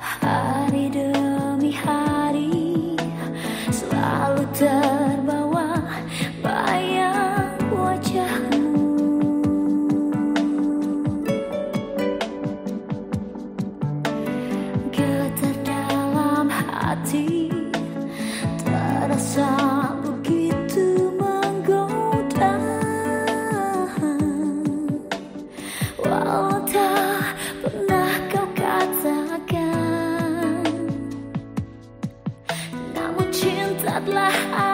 hari demi hari selalu terbawa bayang wajahmu. Getar dalam hati terasa habla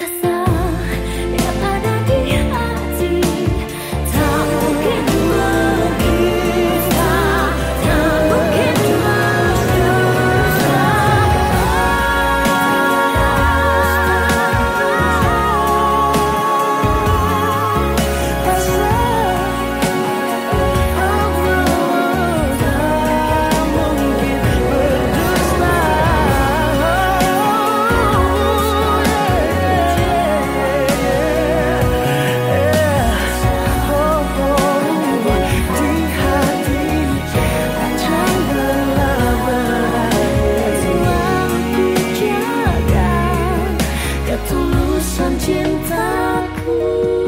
The sun 想见他哭。